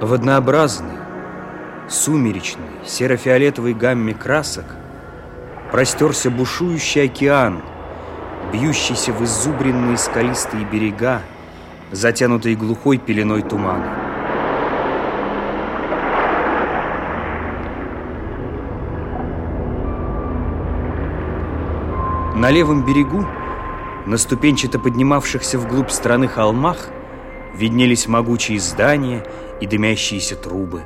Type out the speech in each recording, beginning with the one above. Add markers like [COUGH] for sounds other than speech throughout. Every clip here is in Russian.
В однообразной, сумеречной, серо-фиолетовой гамме красок простерся бушующий океан, бьющийся в изубренные скалистые берега, затянутые глухой пеленой тумана. На левом берегу, на ступенчато поднимавшихся вглубь страны холмах, виднелись могучие здания и дымящиеся трубы.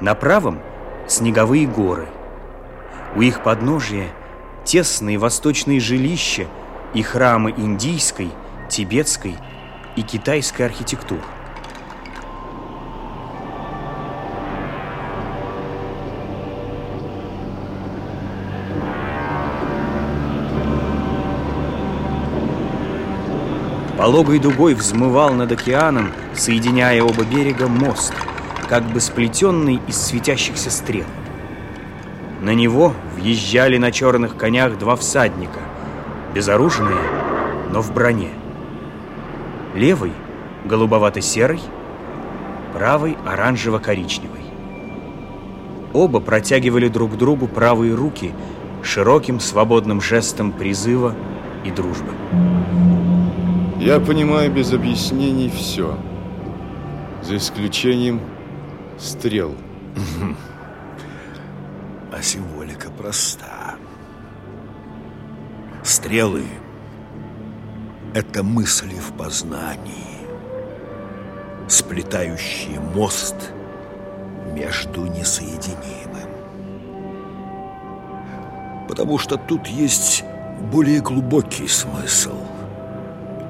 На правом – снеговые горы. У их подножия тесные восточные жилища и храмы индийской, тибетской и китайской архитектур. Пологой дугой взмывал над океаном, соединяя оба берега, мост, как бы сплетенный из светящихся стрел. На него въезжали на черных конях два всадника, безоружные, но в броне. Левый – голубовато-серый, правый – оранжево-коричневый. Оба протягивали друг другу правые руки широким свободным жестом призыва и дружбы. Я понимаю без объяснений все. За исключением стрел. [LAUGHS] А символика проста. Стрелы — это мысли в познании, сплетающие мост между несоединимым. Потому что тут есть более глубокий смысл —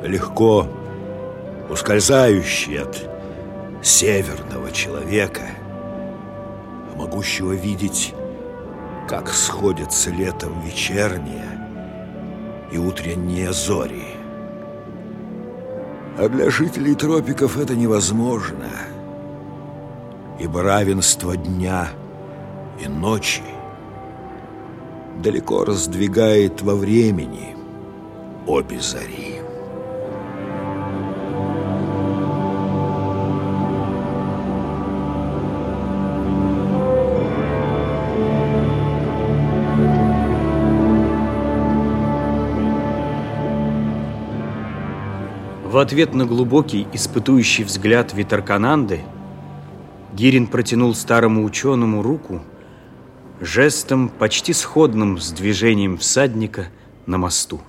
легко ускользающий от северного человека, могущего видеть, как сходятся летом вечерние и утренние зори. А для жителей тропиков это невозможно, ибо равенство дня и ночи далеко раздвигает во времени обе зари. В ответ на глубокий, испытующий взгляд Витаркананды Гирин протянул старому ученому руку жестом, почти сходным с движением всадника на мосту.